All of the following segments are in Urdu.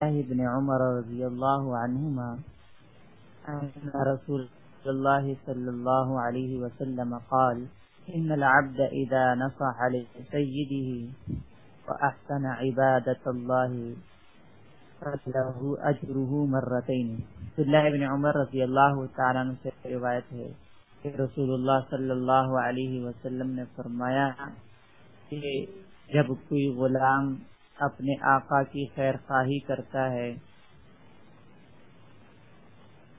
ابن عمر رضی اللہ عنہما ان رسول اللہ صلی اللہ علیہ وسلم قال ان العبد اذا نصح لسيده واحسن عبادة الله فله اجره مرتين. اللہ ابن عمر رضی اللہ تعالیٰ عنہ سے روایت ہے کہ رسول اللہ صلی اللہ علیہ وسلم نے فرمایا کہ جب کوئی غلام اپنے آقا کی خیر خواہی کرتا ہے۔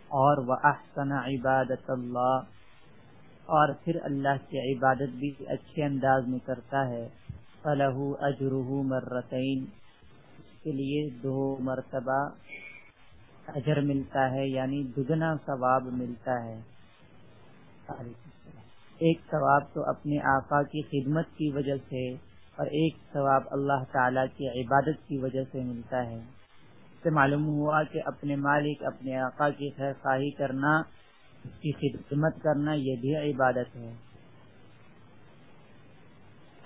اور وہ احسن عبادت اللہ اور پھر اللہ کی عبادت بھی اچھے انداز میں کرتا ہے۔ فلح اجرح مرتعین اس کے لیے دو مرتبہ اجر ملتا ہے یعنی دگنا ثواب ملتا ہے۔ ایک ثواب تو اپنے آقا کی خدمت کی وجہ سے اور ایک ثواب اللہ تعالی کی عبادت کی وجہ سے ملتا ہے۔ اس سے معلوم ہوا کہ اپنے مالک، اپنے آقا کی خیر خواہی کرنا اس کی خدمت کرنا یہ بھی عبادت ہے۔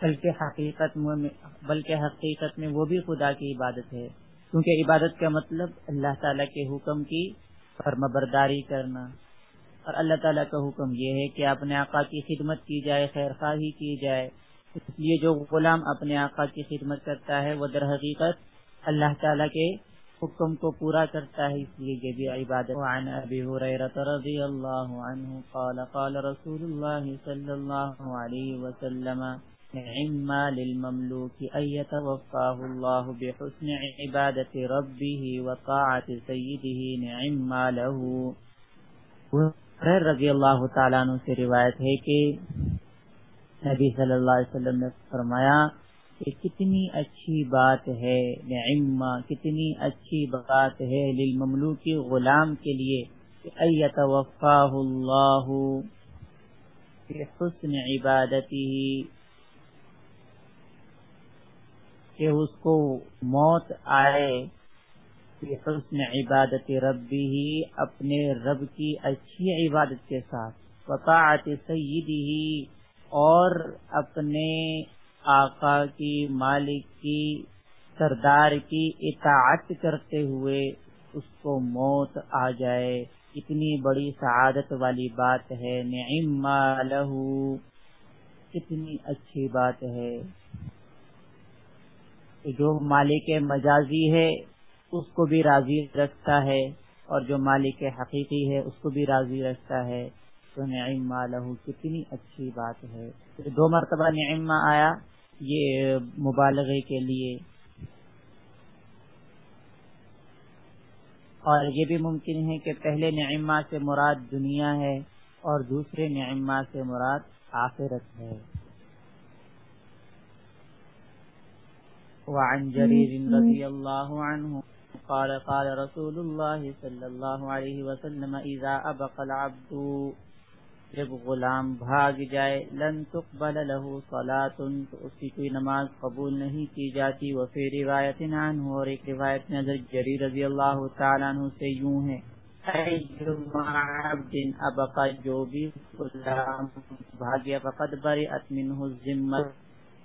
بلکہ حقیقت میں، بلکہ حقیقت میں وہ بھی خدا کی عبادت ہے۔ کیونکہ عبادت کا مطلب اللہ تعالیٰ کے حکم کی فرم برداری کرنا۔ اور اللہ تعالیٰ کا حکم یہ ہے کہ اپنے آقا کی خدمت کی جائے، خیر خواہی کی جائے۔ اس لیے جو غلام اپنے آقا کی خدمت کرتا ہے، وہ در حقیقت اللہ تعالیٰ کے حکم کو پورا کرتا ہے، اس لیے یہ بھی عبادت وعن ابی حریرت رضی اللہ عنہ قال قال رسول اللہ صلی اللہ علیہ وسلم، نعم للمملوك ان يتوفاه الله بحسن عبادة ربه وطاعة سيده نعم له۔ رضی اللہ تعالیٰ عنہ سے روایت ہے کہ نبی صلی اللہ علیہ وسلم نے فرمایا کہ کتنی اچھی بات ہے، نعمہ، کتنی اچھی بات ہے للمملو غلام کے لیے ایتوفاہ اللہ حسن عبادتی کہ اس کو موت آئے حسن عبادت ربی ہی اپنے رب کی اچھی عبادت کے ساتھ، وطاعت سیدی ہی اور اپنے آقا کی، مالک کی، سردار کی اطاعت کرتے ہوئے اس کو موت آ جائے۔ اتنی بڑی سعادت والی بات ہے، نعم لہو کتنی اچھی بات ہے۔ جو مالک مجازی ہے، اس کو بھی راضی رکھتا ہے، اور جو مالک حقیقی ہے، اس کو بھی راضی رکھتا ہے۔ تو نعم لہو کتنی اچھی بات ہے۔ دو مرتبہ نعمہ آیا یہ مبالغے کے لیے۔ اور یہ بھی ممکن ہے کہ پہلے نعمہ سے مراد دنیا ہے اور دوسرے نعمہ سے مراد آخرت ہے۔ وعن جرير رضي الله عنه قال قال رسول الله صلى الله عليه وسلم إذا أبقى العبد جب غلام بھاگ جائے، لن تقبل له صلاة، تو اس کی کوئی نماز قبول نہیں کی جاتی۔ وہ پھر روایت عنہ، اور ایک روایت میں حضرت جری رضی اللہ تعالیٰ عنہ سے یوں ہے دن ابقا جو بھی غلام بھاگیا فقد برئت منہ الزمہ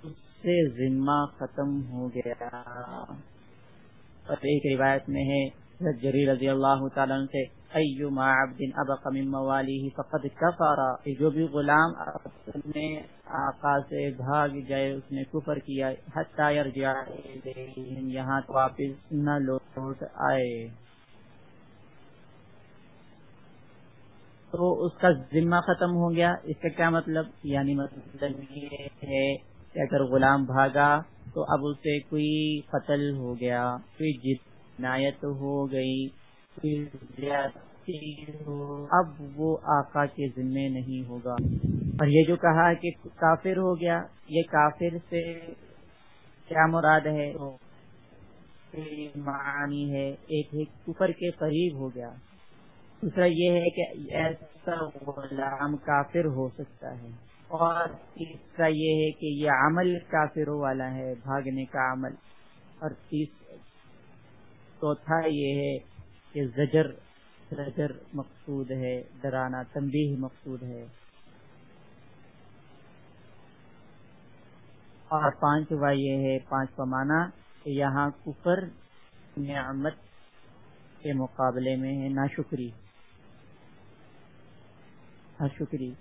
اس سے ذمہ ختم ہو گیا۔ اور ایک روایت میں ہے جری رضی اللہ تعالیٰ سے، ایما عبد ابق من موالیہ فقد کفارا جو بھی غلام اپنے آقا سے بھاگ جائے، اس نے کفر کیا، حتی یرجع یہاں واپس نہ لوٹ آئے۔ تو اس کا ذمہ ختم ہو گیا۔ اس کا کیا مطلب؟ یعنی مطلب یہ ہے کہ اگر غلام بھاگا تو اب اسے کوئی قتل ہو گیا، کوئی جنایت ہو گئی۔ اب وہ آقا کے ذمے نہیں ہوگا۔ اور یہ جو کہا کہ کافر ہو گیا، یہ کافر سے کیا مراد ہے؟ معنی ہے ایک ایک کفر کے قریب ہو گیا۔ دوسرا یہ ہے کہ ایسا غلام کافر ہو سکتا ہے۔ اور تیسرا یہ ہے کہ یہ عمل کافروں والا ہے، بھاگنے کا عمل۔ اور تیس چوتھا یہ ہے کہ زجر زجر مقصود ہے، ڈرانا، تنبیہ مقصود ہے۔ اور پانچواں یہ ہے، پانچواں معنی کہ یہاں کفر، نعمت کے مقابلے میں ہے، ناشکری۔ ہر شکری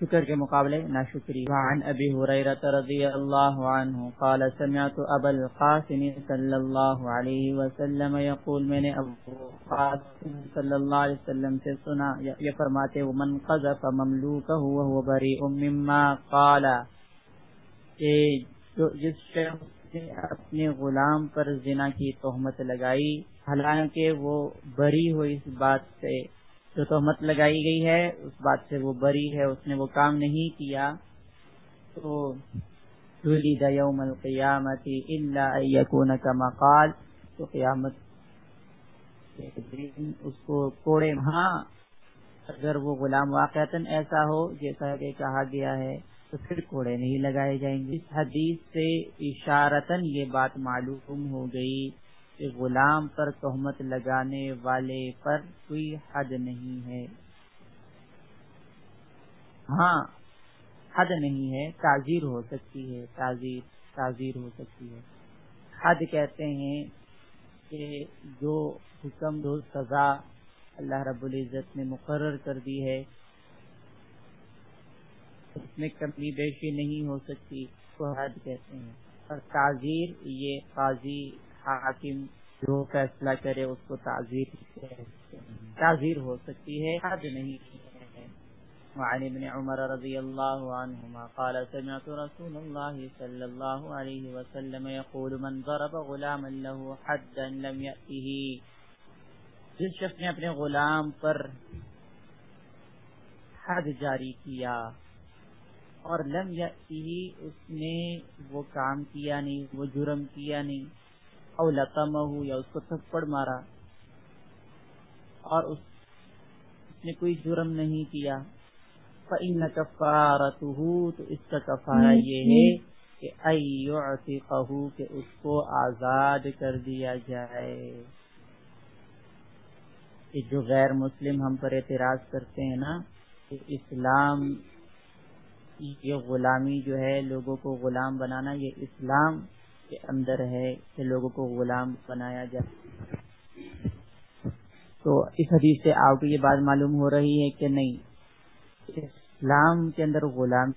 شکر کے مقابلے، ناشکری۔ وعن ابی حریرت رضی اللہ عنہ قال، سمعت ابا القاسم صلی اللہ علیہ وسلم یقول، میں نے ابو قاسم صلی اللہ علیہ وسلم سے سنا یہ فرماتے، ومن قذف مملوکہ وهو بریء مما قال. کہ جو جس شخص نے اپنے غلام پر زنا کی تہمت لگائی، حالانکہ وہ بری ہو اس بات سے جو تہمت لگائی گئی ہے، اس بات سے وہ بری ہے، اس نے وہ کام نہیں کیا۔ تو یوم القیامت اللہ کا مقال تو قیامت اس کو کوڑے ہاں اگر وہ غلام واقع ایسا ہو جیسا کہ کہا گیا ہے، تو پھر کوڑے نہیں لگائے جائیں گے۔ اس حدیث سے اشارتن یہ بات معلوم ہو گئی۔ کہ غلام پر تہمت لگانے والے پر کوئی حد نہیں ہے۔ ہاں حد نہیں ہے، تعزیر ہو سکتی ہے، تعزیر تعزیر ہو سکتی ہے۔ حد کہتے ہیں کہ جو حکم دو سزا اللہ رب العزت نے مقرر کر دی ہے، اس میں کمی بیشی نہیں ہو سکتی تو حد کہتے ہیں۔ اور تعزیر، یہ قاضی حاکم جو فیصلہ کرے اس کو تعزیر تعزیر ہو سکتی ہے، حد نہیں وعن ابن عمر رضی اللہ عنہما قال، سمعت رسول اللہ صلی اللہ علیہ وسلم يقول من ضرب غلاما له حدا لم يأته جس شخص نے اپنے غلام پر حد جاری کیا اور لم يأته اس نے وہ کام کیا نہیں، وہ جرم کیا نہیں۔ او لطمہ یا اس کو تھپڑ مارا اور اس نے کوئی جرم نہیں کیا۔ فَإِنَّ كَفَّارَتُهُ تو اس کا کفارہ یہ ہے کہ ایعتقہو کہ اس کو آزاد کر دیا جائے۔ کہ جو غیر مسلم ہم پر اعتراض کرتے ہیں نا کہ اسلام یہ غلامی جو ہے لوگوں کو غلام بنانا یہ اسلام کے اندر ہے کہ لوگوں کو غلام بنایا جائے۔ تو اس حدیث سے آپ کو یہ بات معلوم ہو رہی ہے کہ نہیں، اسلام کے اندر غلام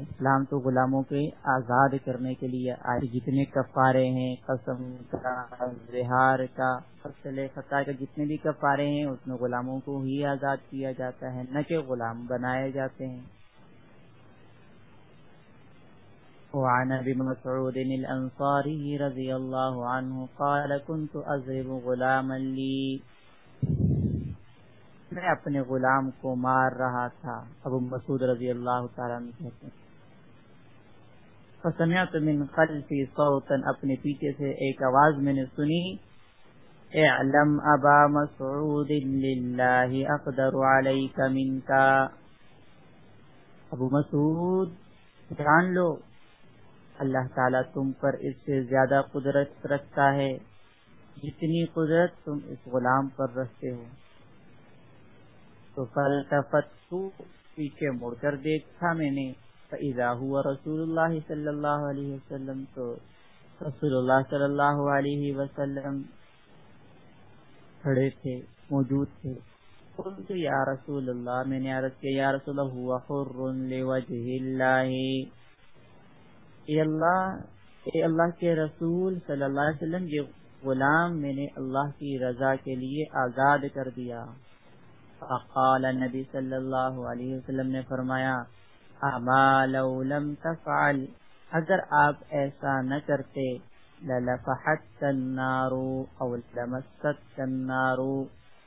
اسلام تو غلاموں کے آزاد کرنے کے لیے آئے۔ جتنے کفارے ہیں، قسم کا زہار کا، فصل فتح کا، جتنے بھی کفارے ہیں، اس میں غلاموں کو ہی آزاد کیا جاتا ہے، نہ کہ غلام بنائے جاتے ہیں۔ وعن ابي مسعود الانصاري رضي الله عنه قال، كنت اضرب غلاما لي. میں اپنے غلام کو مار رہا تھا، ابو مسعود رضی اللہ تعالیٰ عنہ کہتے ہیں۔ فسمعت من خلفی صوتا، اپنے پیچھے سے ایک آواز میں نے سنی، اعلم ابا مسعود للہ اقدر علیک منکا. ابو مسعود، جان لو اللہ تعالیٰ تم پر اس سے زیادہ قدرت رکھتا ہے۔ جتنی قدرت تم اس غلام پر رکھتے ہو۔ تو فلتفت پیچھے مڑ کر دیکھا میں نے۔ فضا ہوا رسول اللہ صلی اللہ علیہ وسلم، تو رسول اللہ صلی اللہ علیہ وسلم کھڑے تھے، موجود تھے۔ قلت یا رسول اللہ، میں نے عرض کیا، یا رسول اللہ ہوا حر لوجہ اللہ اے اللہ اے اللہ کے رسول صلی اللہ علیہ وسلم، یہ غلام میں نے اللہ کی رضا کے لیے آزاد کر دیا۔ فقال نبی صلی اللہ علیہ وسلم نے فرمایا، اما لو لم تفعل، اگر آپ ایسا نہ کرتے للفحت النار او لمست النار۔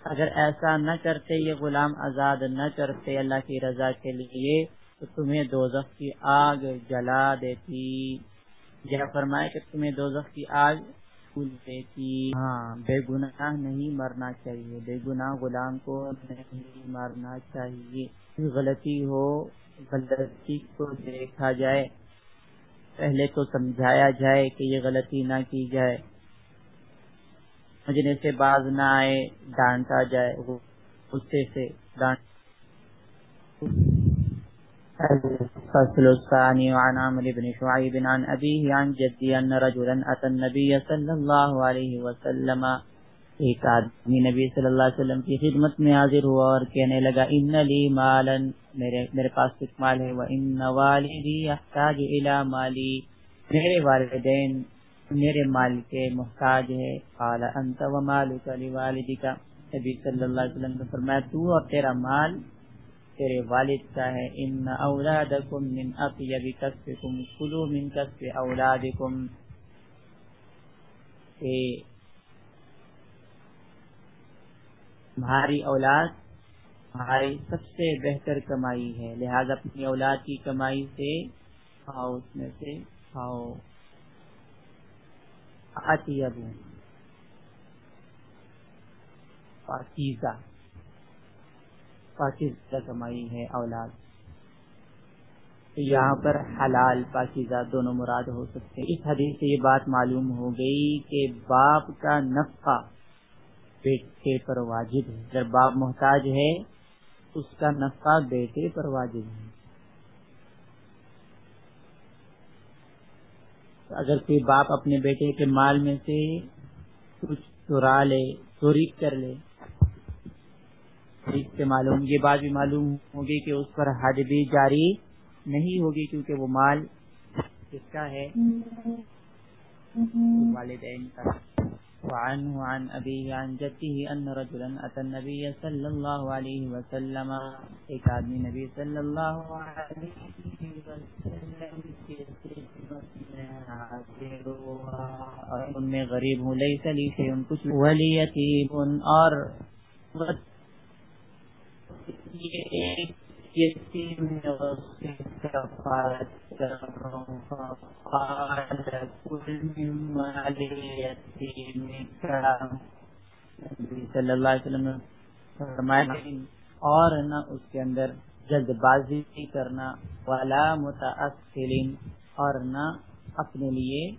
اگر ایسا نہ کرتے، یہ غلام آزاد نہ کرتے اللہ کی رضا کے لیے تو تمہیں دوزخ کی آگ جلا دیتی۔ یہ فرمائے کہ تمہیں دوزخ کی آگ دیتی۔ ہاں بے گناہ نہیں مرنا چاہیے، بے گناہ غلام کو نہیں مارنا چاہیے۔ غلطی ہو، غلطی کو دیکھا جائے۔ پہلے تو سمجھایا جائے کہ یہ غلطی نہ کی جائے۔ مجھے سے باز نہ آئے، ڈانٹا جائے، غصے سے ڈانٹ الفصل الثاني عن عمرو بن شعيب عن أبيه عن جدي أن رجلا أتى النبي صلى الله عليه وسلم ایک آدمی نبی صلی اللہ علیہ وسلم کی خدمت میں حاضر ہوا اور کہنے لگا ان لی مالن میرے میرے پاس ایک مال ہے وہ ان والدی احتاج الى مالی میرے والدین، میرے مال کے محتاج ہے۔ قال انت و ومالک لوالدک نبی صلی اللہ علیہ وسلم نے فرمایا، تو اور تیرا مال تیرے والد کا ہے۔ ان اولادکم من اطیب کسبکم، کلو من کسب اولادکم۔ کہ تمہاری اولاد تمہاری سب سے بہتر کمائی ہے۔ لہذا اپنی اولاد کی کمائی سے کھاؤ، اس میں سے کھاؤ۔ ابو پاکیزہ۔ پاکیزہ کمائی ہے اولاد۔ یہاں پر حلال پاکیزہ دونوں مراد ہو سکتے ہیں۔ اس حدیث سے یہ بات معلوم ہو گئی کہ باپ کا نفقہ بیٹے پر واجب ہے۔ اگر باپ محتاج ہے، اس کا نفقہ بیٹے پر واجب ہے۔ اگر کوئی باپ اپنے بیٹے کے مال میں سے کچھ چورا لے، چوری کر لے اس سے معلوم، یہ بات بھی معلوم ہوگی کہ اس پر حد بھی جاری نہیں ہوگی کیونکہ وہ مال کس کا ہے؟ والدین کا۔ وعنه عن أبيه عن جده أن رجلا أتى النبي صلى الله عليه وسلم، ایک آدمی نبی صلی اللہ علیہ وسلم ان میں غریب ہوں لئی سلی سے ان کچھ ولی یتیم اور صلی اللہ علیہ وسلم اور نہ اس کے اندر جلد بازی کرنا والا متاثرین اور نہ اپنے لیے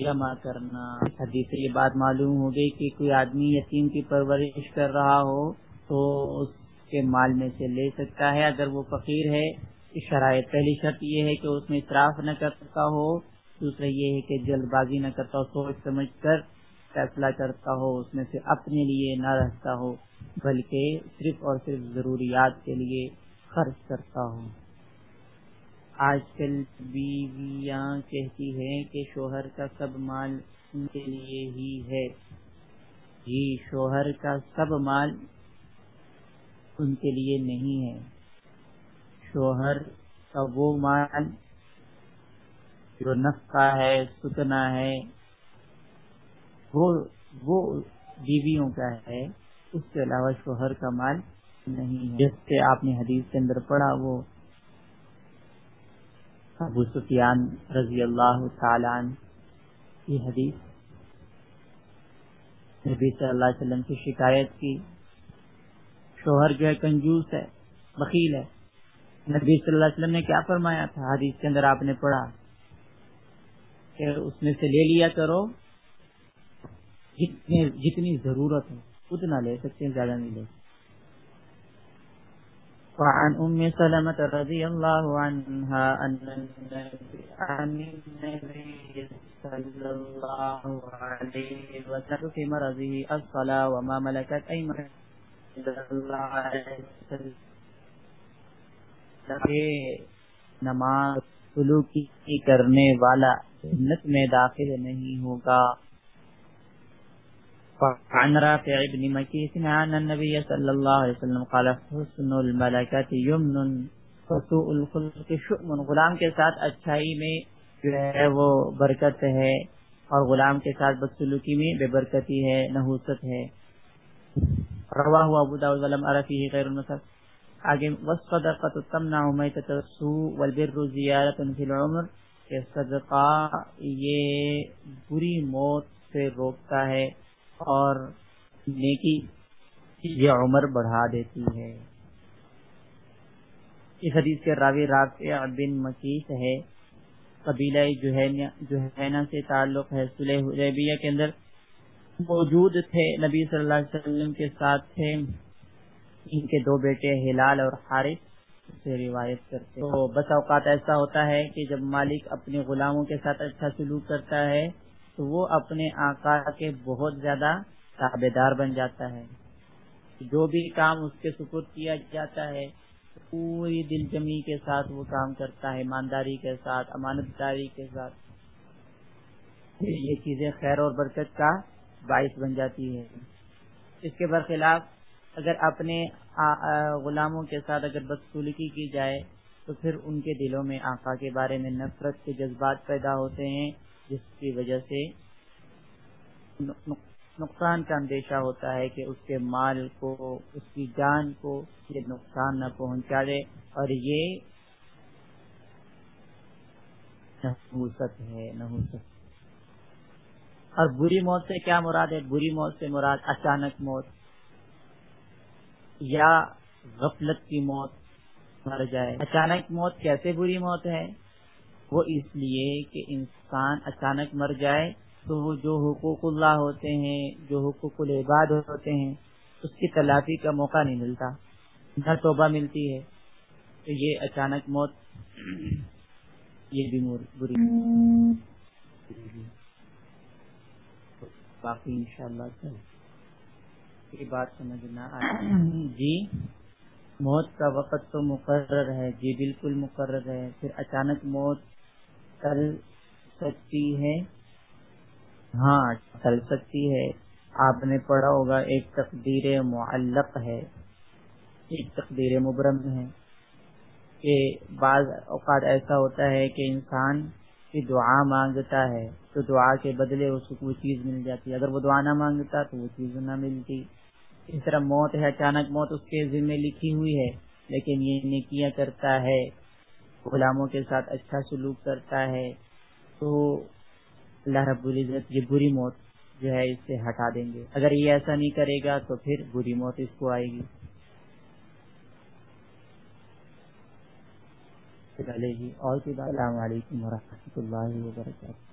جمع کرنا۔ حدیث سے یہ بات معلوم ہو گئی کہ کوئی آدمی یتیم کی پرورش کر رہا ہو تو اس کے مال میں سے لے سکتا ہے۔ اگر وہ فقیر ہے شرائط پہلی شرط یہ ہے کہ اس میں اطراف نہ کرتا ہو۔ دوسرا یہ ہے کہ جلد بازی نہ کرتا ہو، سوچ سمجھ کر فیصلہ کرتا ہو، اس میں سے اپنے لیے نہ رہتا ہو، بلکہ صرف اور صرف ضروریات کے لیے خرچ کرتا ہو۔ آج کل بیویاں کہتی ہیں کہ شوہر کا سب مال ان کے لیے ہی ہے۔ جی شوہر کا سب مال ان کے لیے نہیں ہے۔ شوہر کا وہ مال جو نفقہ ہے، ستنا ہے، وہ وہ بیویوں کا ہے، اس کے علاوہ شوہر کا مال نہیں جس سے آپ نے حدیث کے اندر پڑھا، وہ ابو سفیان رضی اللہ تعالیٰ کی حدیث۔ نبی صلی اللہ علیہ وسلم کی شکایت کی۔ شوہر جو ہے کنجوس ہے، بخیل ہے۔ نبی صلی اللہ علیہ وسلم نے کیا فرمایا تھا؟ حدیث کے اندر آپ نے پڑھا کہ اس میں سے لے لیا کرو جتنی جتنی ضرورت ہو اتنا لے سکتے ہیں زیادہ نہیں لے سکتے۔ وعن ام سلمة رضي الله عنها ان النبي صلى الله عليه وسلم في مرضه الصلاة وما ملكت ايمان نماز سلوکی کرنے والا جنت میں داخل نہیں ہوگا۔ عن رافع ابن مكيس عن النبي صلى الله عليه وسلم قال، حسن الملكات يمن، فسوء الخلق شؤم. غلام کے ساتھ اچھائی میں جو ہے وہ برکت ہے، اور غلام کے ساتھ بدسلوکی میں بے برکتی ہے، نحوست ہے۔ رواہ ابو داود ولم ارفی غیر المصف آگے وصدقت تمنع میتت السوء والبر زیارت فی العمر. کہ صدقہ، یہ بری موت سے روکتا ہے اور نیکی یہ عمر بڑھا دیتی ہے۔ اس حدیث کے راوی رافع بن مکیس ہے۔ قبیلہ جوہینا سے تعلق ہے صلح حدیبیہ کے اندر۔ موجود تھے، نبی صلی اللہ علیہ وسلم کے ساتھ تھے۔ ان کے دو بیٹے ہلال اور حارث سے روایت کرتے تو بس اوقات ایسا ہوتا ہے کہ جب مالک اپنے غلاموں کے ساتھ اچھا سلوک کرتا ہے، تو وہ اپنے آقا کے بہت زیادہ تابے دار بن جاتا ہے۔ جو بھی کام اس کے سپرد کیا جاتا ہے، پوری دل جمی کے ساتھ وہ کام کرتا ہے، ایمانداری کے ساتھ امانت داری کے ساتھ۔ یہ چیزیں خیر اور برکت کا باعث بن جاتی ہے۔ اس کے برخلاف اگر اپنے غلاموں کے ساتھ اگر بدسلوکی کی جائے، تو پھر ان کے دلوں میں آقا کے بارے میں نفرت کے جذبات پیدا ہوتے ہیں، جس کی وجہ سے نقصان کا اندیشہ ہوتا ہے کہ اس کے مال کو، اس کی جان کو یہ نقصان نہ پہنچا دے اور یہ نحوست ہے نحوست اور بری موت سے کیا مراد ہے؟ بری موت سے مراد اچانک موت یا غفلت کی موت مر جائے۔ اچانک موت کیسے بری موت ہے؟ وہ اس لیے کہ انسان اچانک مر جائے تو وہ جو حقوق اللہ ہوتے ہیں، جو حقوق العباد ہوتے ہیں، اس کی تلافی کا موقع نہیں ملتا۔ نہ توبہ ملتی ہے۔ تو یہ اچانک موت، یہ بھی بری باقی ان شاء اللہ یہ بات سمجھنا جی۔ موت کا وقت تو مقرر ہے۔ جی بالکل مقرر ہے۔ پھر اچانک موت کر سکتی ہے۔ ہاں چل سکتی ہے۔ آپ نے پڑھا ہوگا ایک تقدیر معلق ہے۔ ایک تقدیر مبرم ہے۔ کہ بعض اوقات ایسا ہوتا ہے کہ انسان کی دعا مانگتا ہے تو دعا کے بدلے اس کو کوئی چیز مل جاتی ہے۔ اگر وہ دعا نہ مانگتا تو وہ چیز نہ ملتی۔ اس طرح موت ہے، اچانک موت اس کے ذمہ لکھی ہوئی ہے، لیکن یہ نیکیاں کرتا ہے، غلاموں کے ساتھ اچھا سلوک کرتا ہے، تو اللہ رب العزت یہ بری موت جو ہے اس سے ہٹا دیں گے۔ اگر یہ ایسا نہیں کرے گا تو پھر بری موت اس کو آئے گی۔ چلے گی اور السلام علیکم و اللہ وبرکاتہ۔